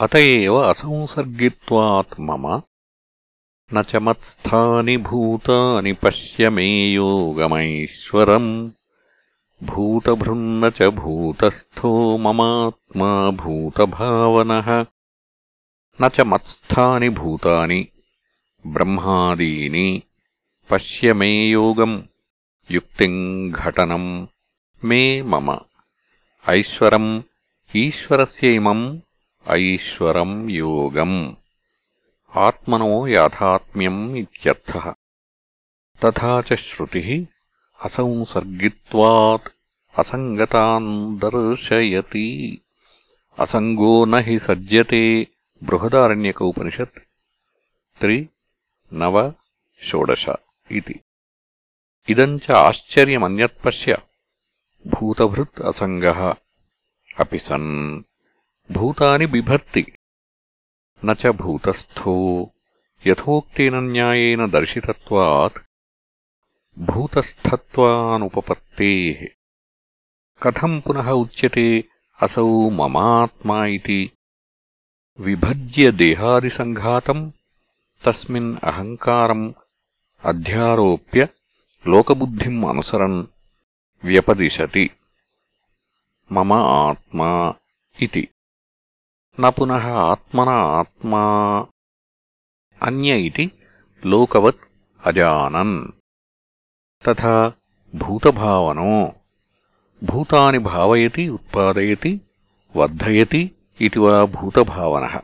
अत एव असंसर्गित्वात् मम न च मत्स्थानि भूतानि पश्य मे योगमैश्वरम्। भूतभृन्न च भूतस्थो ममात्मा भूतभावनः। न च मत्स्थानि भूतानि ब्रह्मादीनि पश्य मे योगम्। युक्तिम् घटनम् मे मम। ऐश्वरम् ईश्वरस्य इमम् ऐश्वरम् योगम्। आत्मनो याथात्म्यम् इत्यर्थः। तथा च श्रुतिः असंसर्गित्वात् असङ्गतान् दर्शयति। असङ्गो न हि सज्जते बृहदारण्यक उपनिषत् त्रि, नव, षोडश इति। इदम् च आश्चर्यमन्यत्पश्य भूतभृत् असङ्गः। अपि सन्। భూతాని బిభర్తి నూతస్థో च న్యాయన యథోక్తేన న్యాయేన కథం పునః ఉచ్యతే అసౌ మమాత్మా విభజ్య దేహాదిసంఘాతం తస్మిన్ అహంకారం అధ్యారోప్య లోకబుద్ధిం అనుసరన్ వ్యపదిశతి మమ ఆత్మా ఇది न पुनः आत्मना आत्मा अन्य इति लोकवत् अजानन् तथा भूतभावनो भूतानि भावयति उत्पादयति वर्धयति इति वा भूतभावनः